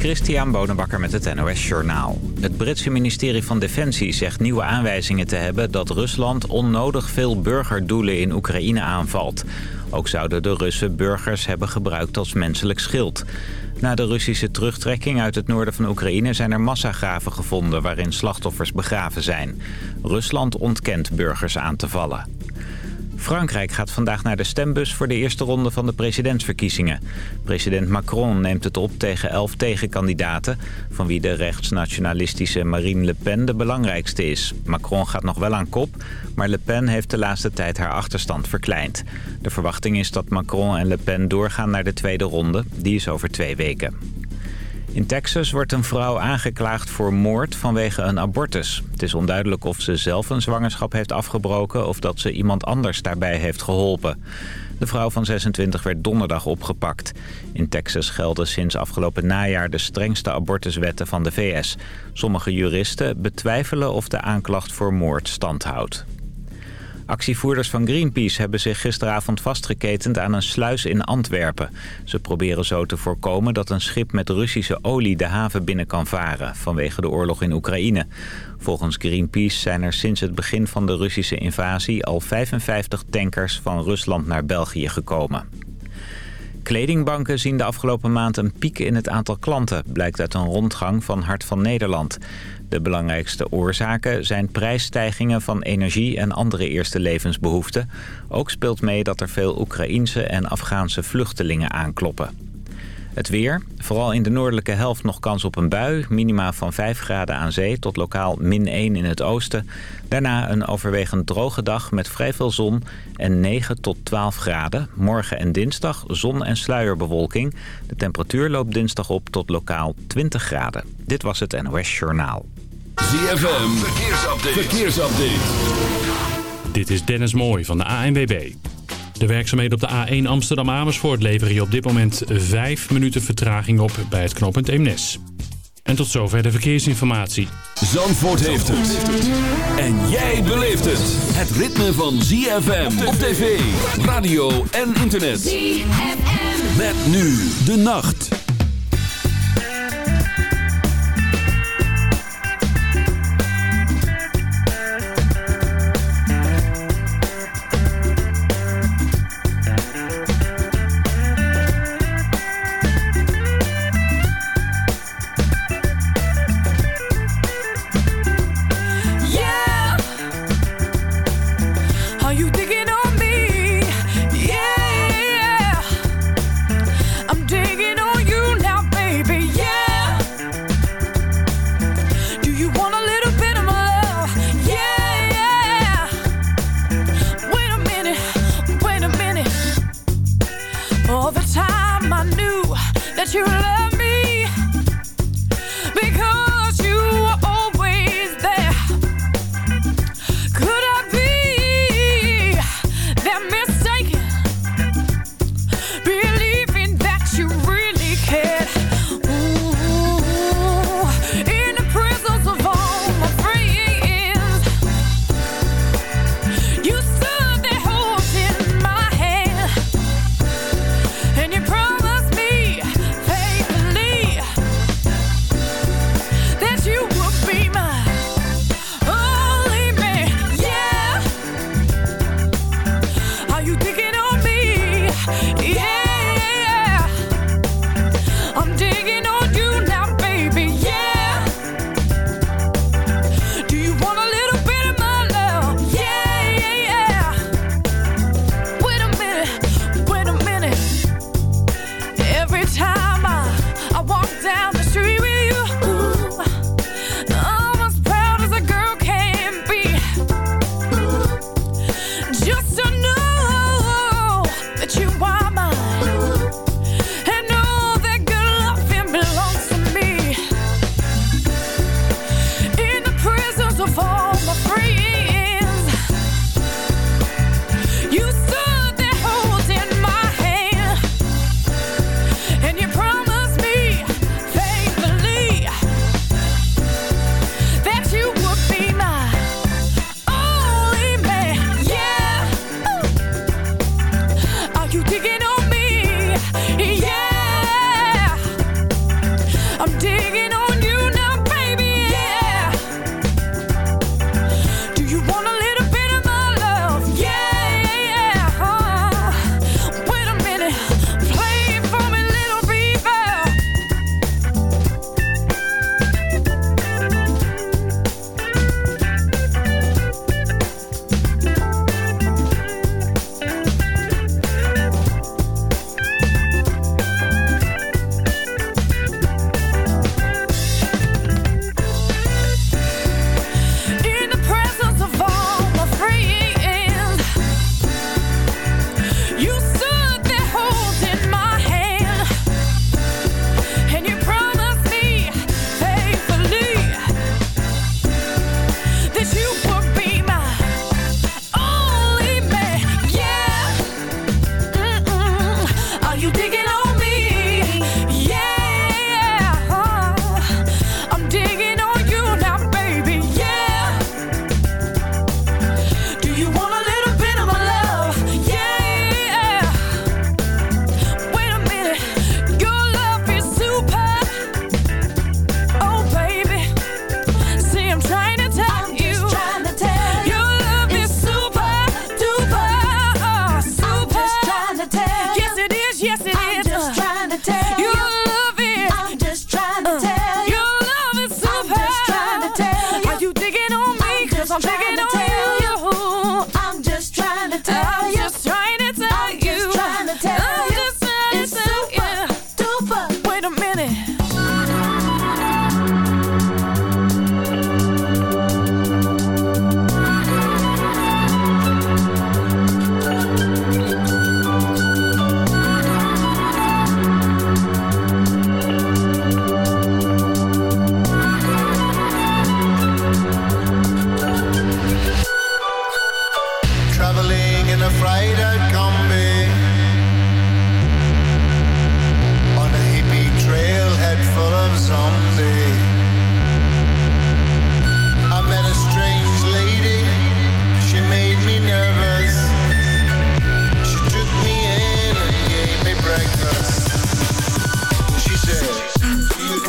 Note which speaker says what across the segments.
Speaker 1: Christian Bonenbakker met het NOS Journaal. Het Britse ministerie van Defensie zegt nieuwe aanwijzingen te hebben... dat Rusland onnodig veel burgerdoelen in Oekraïne aanvalt. Ook zouden de Russen burgers hebben gebruikt als menselijk schild. Na de Russische terugtrekking uit het noorden van Oekraïne... zijn er massagraven gevonden waarin slachtoffers begraven zijn. Rusland ontkent burgers aan te vallen. Frankrijk gaat vandaag naar de stembus voor de eerste ronde van de presidentsverkiezingen. President Macron neemt het op tegen elf tegenkandidaten... van wie de rechtsnationalistische Marine Le Pen de belangrijkste is. Macron gaat nog wel aan kop, maar Le Pen heeft de laatste tijd haar achterstand verkleind. De verwachting is dat Macron en Le Pen doorgaan naar de tweede ronde. Die is over twee weken. In Texas wordt een vrouw aangeklaagd voor moord vanwege een abortus. Het is onduidelijk of ze zelf een zwangerschap heeft afgebroken... of dat ze iemand anders daarbij heeft geholpen. De vrouw van 26 werd donderdag opgepakt. In Texas gelden sinds afgelopen najaar de strengste abortuswetten van de VS. Sommige juristen betwijfelen of de aanklacht voor moord standhoudt. Actievoerders van Greenpeace hebben zich gisteravond vastgeketend aan een sluis in Antwerpen. Ze proberen zo te voorkomen dat een schip met Russische olie de haven binnen kan varen vanwege de oorlog in Oekraïne. Volgens Greenpeace zijn er sinds het begin van de Russische invasie al 55 tankers van Rusland naar België gekomen. Kledingbanken zien de afgelopen maand een piek in het aantal klanten, blijkt uit een rondgang van Hart van Nederland. De belangrijkste oorzaken zijn prijsstijgingen van energie en andere eerste levensbehoeften. Ook speelt mee dat er veel Oekraïense en Afghaanse vluchtelingen aankloppen. Het weer. Vooral in de noordelijke helft nog kans op een bui. Minima van 5 graden aan zee tot lokaal min 1 in het oosten. Daarna een overwegend droge dag met vrij veel zon en 9 tot 12 graden. Morgen en dinsdag zon en sluierbewolking. De temperatuur loopt dinsdag op tot lokaal 20 graden. Dit was het NOS Journaal.
Speaker 2: ZFM. Verkeersupdate. Verkeersupdate.
Speaker 3: Dit is Dennis Mooij van de ANWB. De werkzaamheden op de A1 Amsterdam-Amersfoort leveren je op dit moment 5 minuten vertraging op bij het knooppunt Eemnes. En tot zover de verkeersinformatie.
Speaker 2: Zandvoort heeft het. En jij beleeft het. Het ritme van ZFM op tv, radio en internet. ZFM. Met nu de nacht.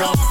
Speaker 4: rough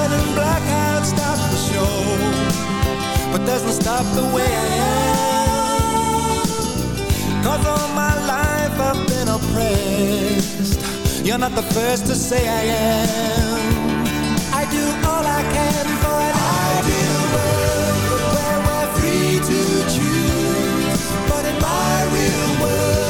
Speaker 5: red and black hat stops the show But doesn't stop the way I am. Cause all my life I've been oppressed. You're not the first to say I am. I do all I can for an ideal world Where we're free to choose. But in my real world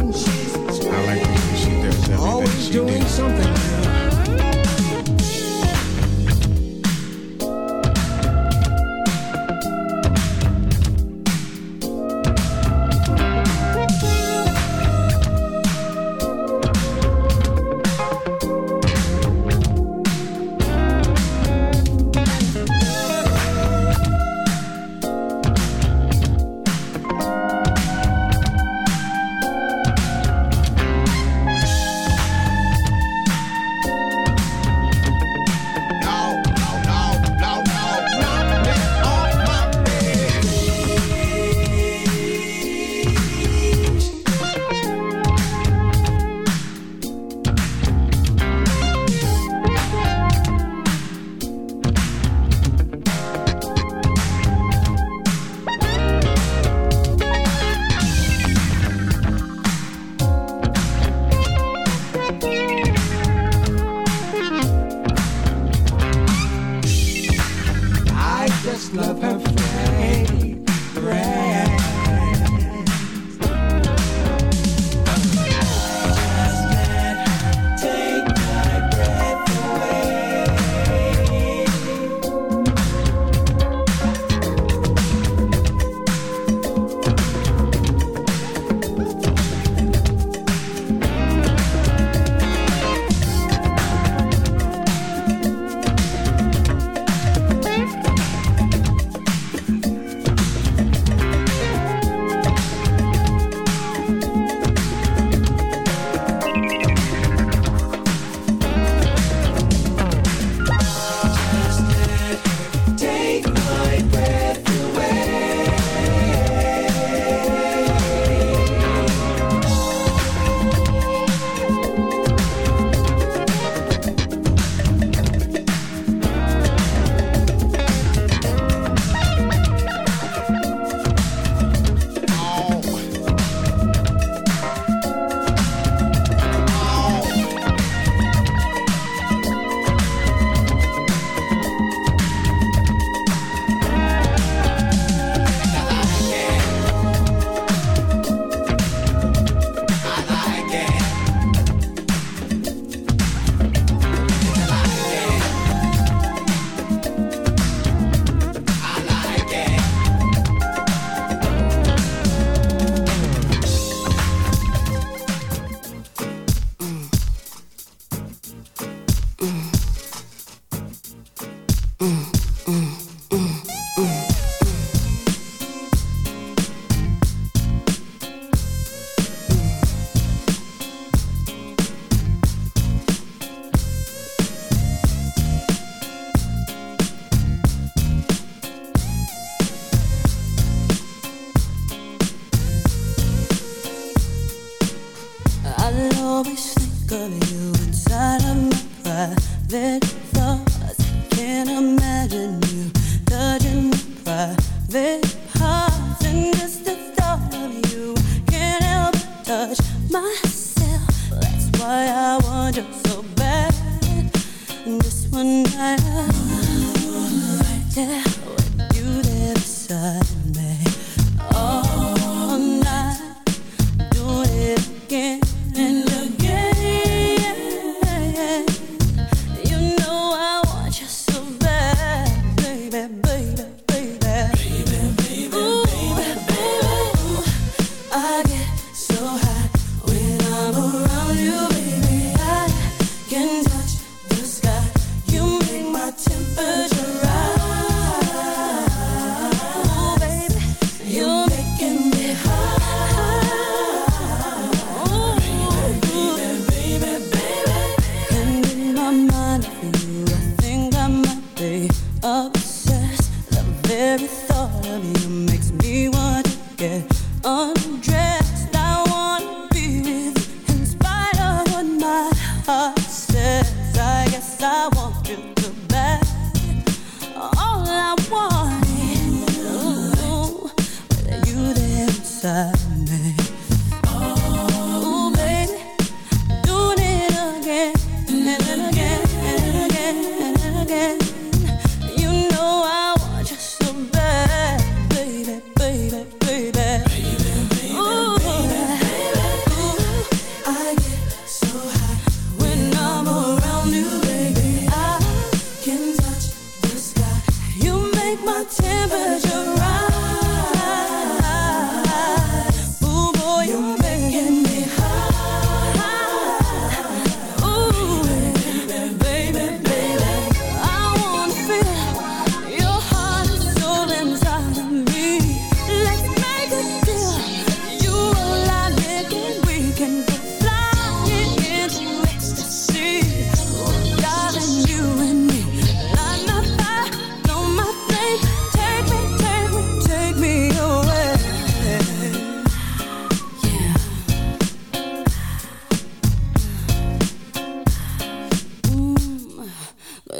Speaker 6: I like she does everything Always she doing something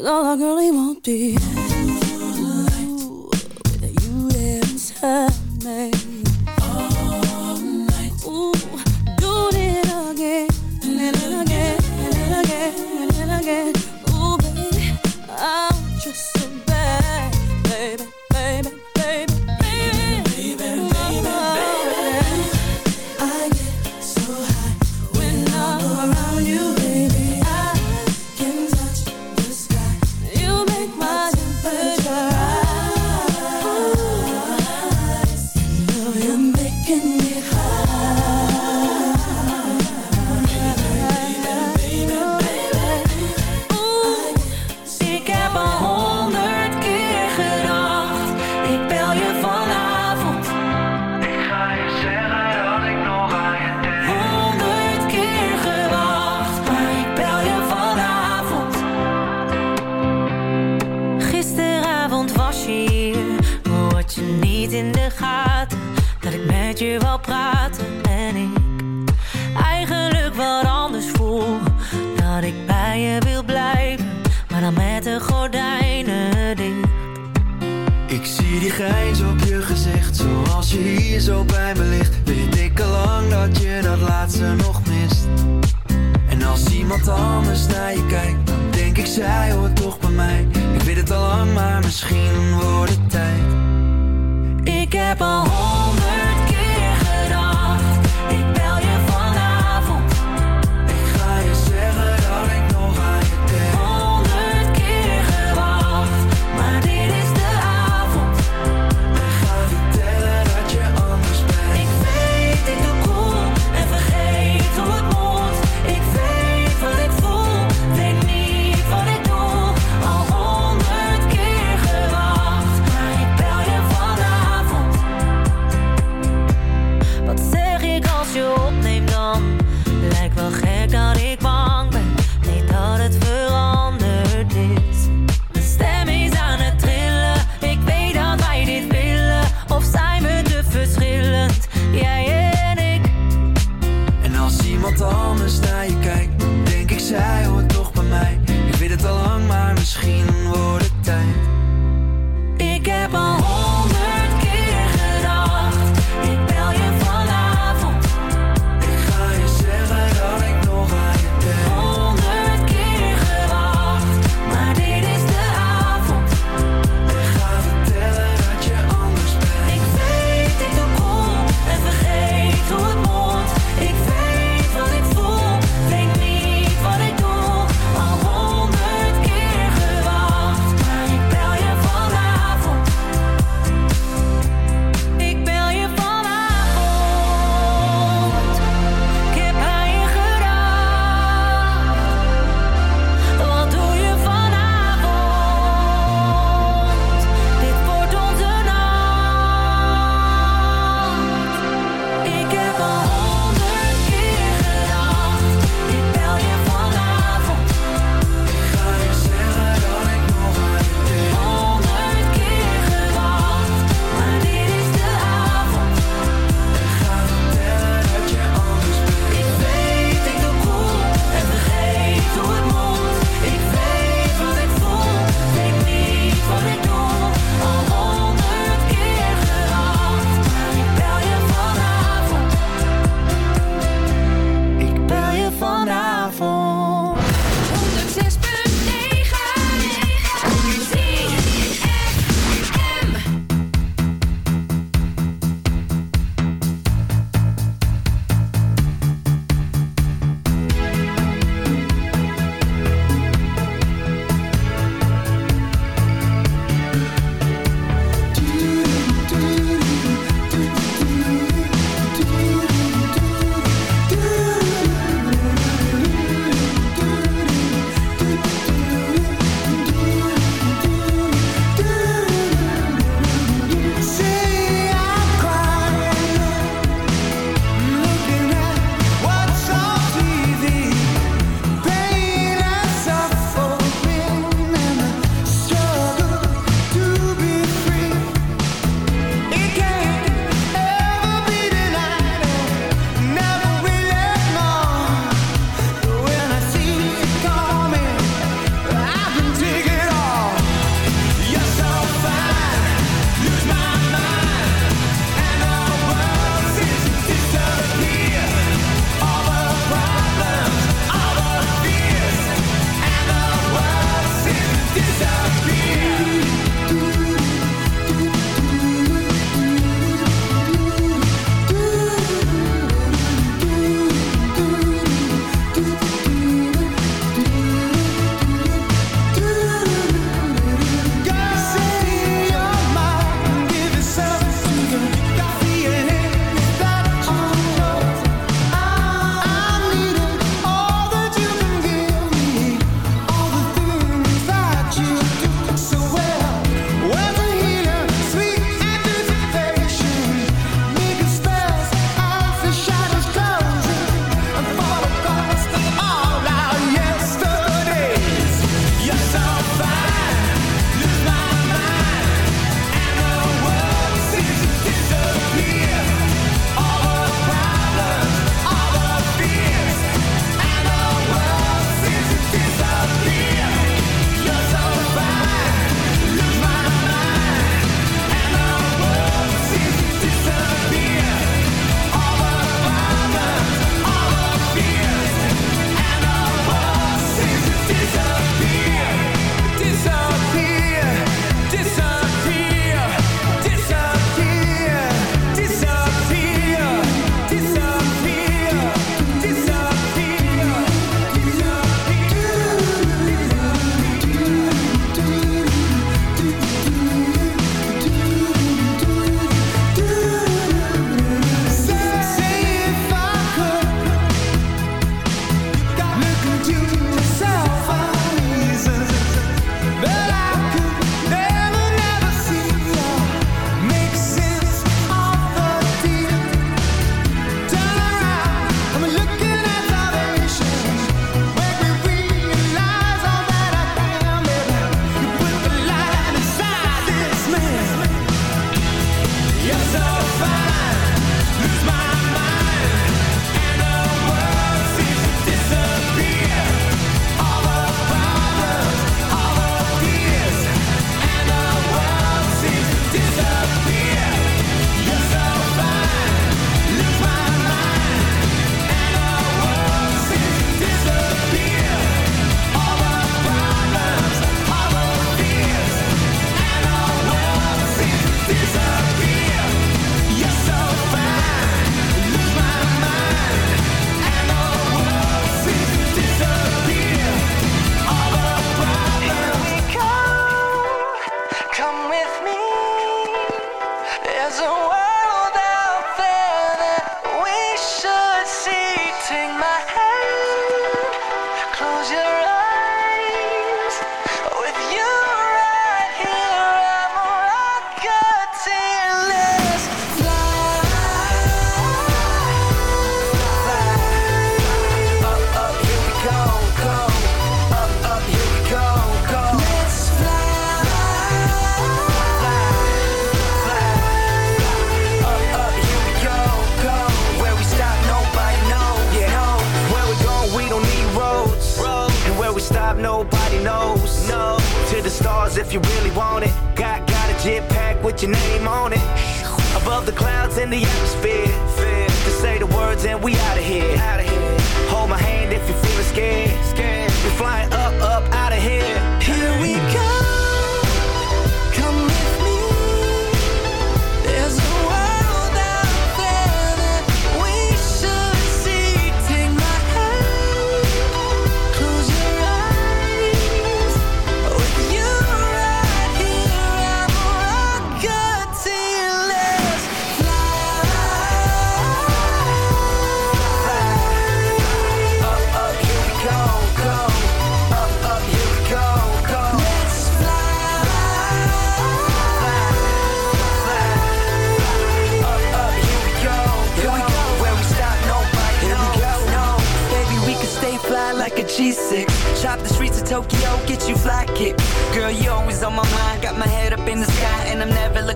Speaker 7: all
Speaker 5: our girl he won't be.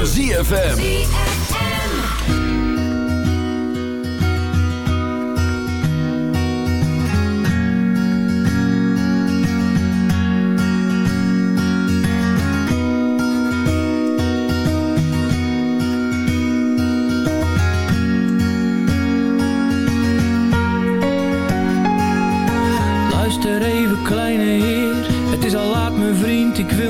Speaker 8: van ZFM.
Speaker 9: Luister even kleine heer, het is al laat mijn vriend, ik wil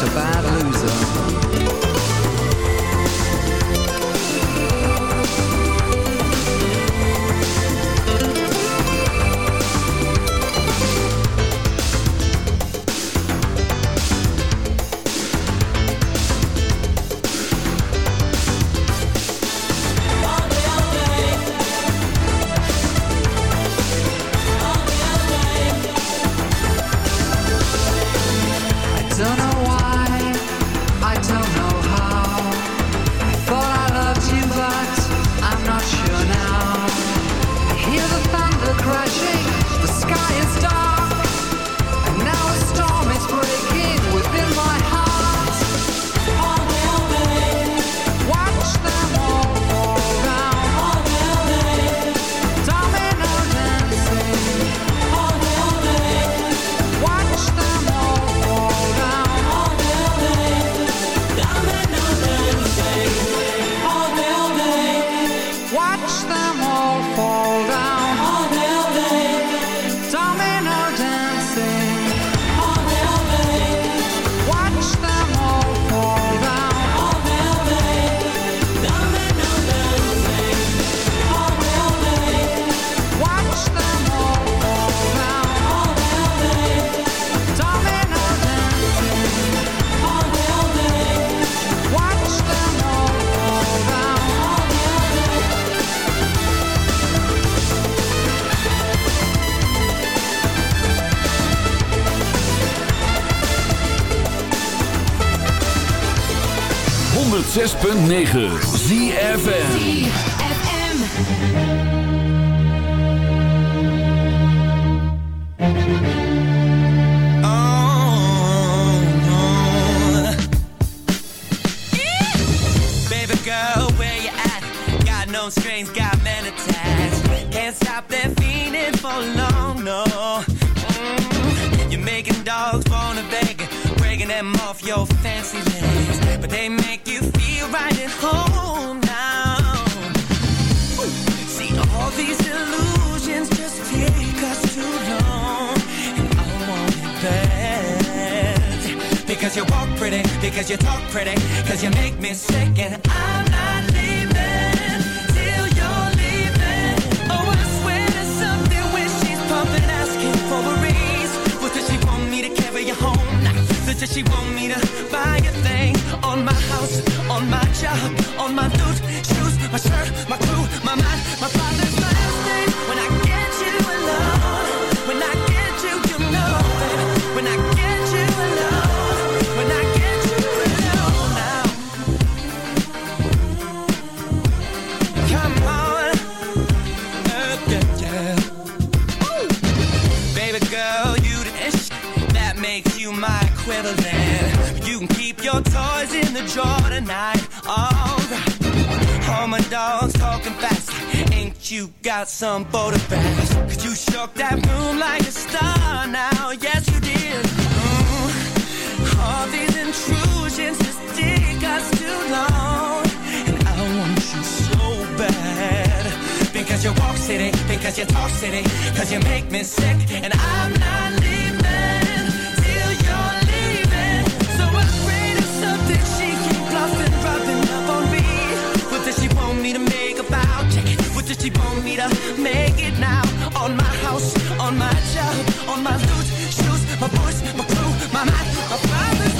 Speaker 10: to
Speaker 5: battle 106.9 ZFN pretty, cause you make me sick and I you got some boat bags. Cause you shook that room like a star now, yes you did. Mm. All these intrusions just take us too long. And I want you so bad. Because you walk city, because you talk city, cause you make me sick, and I'm not leaving till you're leaving. So afraid of something she can bluff She want me to make it now. On my house, on my job, on my loot, shoes, my voice, my crew, my mind, my father's